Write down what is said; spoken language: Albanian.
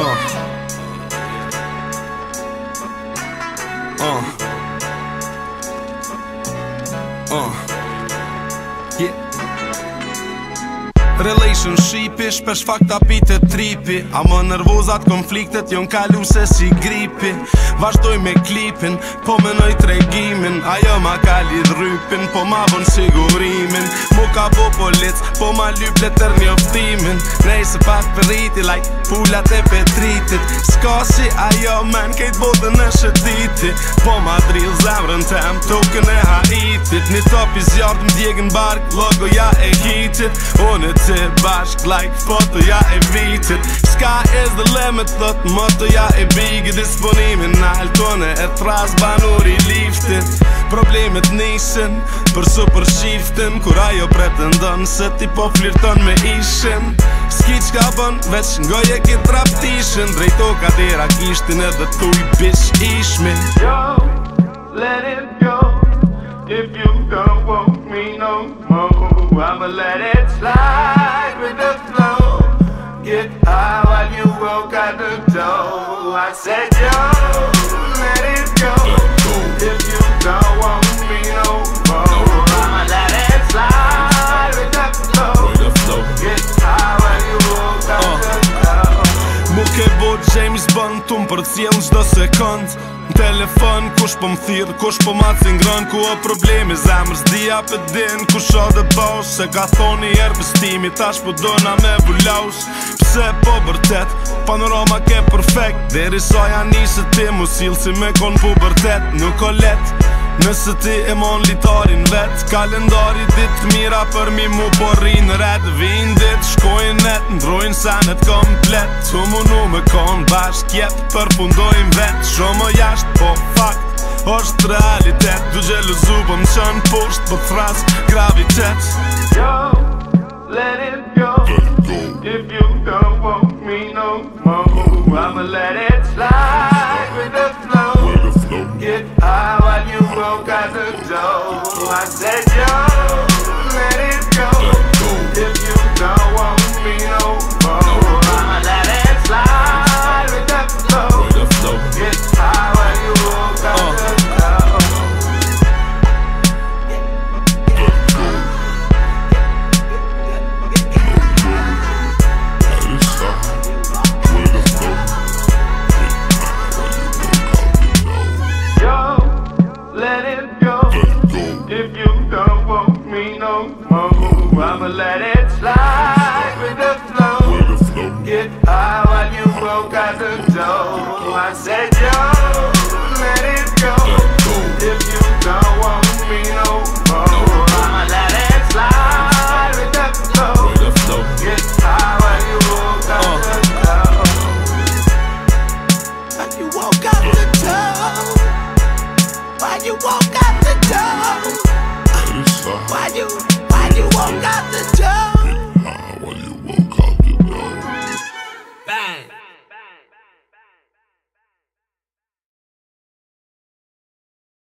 Uh. Uh. Uh. Relationshipi, shpesh fakta të tripi A më nervozat konfliktet, Jo kalu se si gripi Vashdoj me klipin, po menoj tregimin A jo ma kali drypin, po ma bon sigurimin Mu ka bo polic po ma lyp letër një optimin Nej se pak përriti, like pullat e petritit Ska si ajo men, kejt botën në shëtiti Po ma drill zemrën tem, token e haitit Një top i zjartë, më djegin bark, logoja e hitit O limited Bashk like foto ya e vitit Sky is the limit Thot më të ja e bigi disponimin Na altone e tras banuri i liftit Problemet nisin Për super shiftin Kura jo pretendon Se ti po flirton me ishin Ski qka bën Veç ngoj e ki traptishin Drejto ka dira kishtin Edhe tu i bish ishme Yo, let it go If you don't want me no more I'ma let it slide with the flow. Get high while you walk out the door. I said, yo, let it go. If you don't want me no more, I'ma let it slide with the flow. Get high while you walk out uh. the door. Mu James Bond, tu më përcjell çdo sekond Në telefon kush po më thirë, kush po ma cingrën Ku o problemi zemrës di për din Kush shë dhe bosh se ka thoni erë vëstimi Tash po do na me bulaus Pse po bërtet, panorama po ke perfekt Dheri soja nisë të timu silë si me konë pu bërtet Nuk o letë Nëse ti e mon litarin vet Kalendari dit mira për mi mu porrin red Vin dit shkojn net ndrojn senet komplet Tu mu nu me kon bash jep për pundojn vet Shomo jasht po fakt është realitet Du gjelu po më qën pusht po thras gravitet Yo, let it go If you don't want me no more I'ma let it got the dough. I said, yo. move. I'ma let it slide with the flow. Get high while you broke out the door. I said, yo.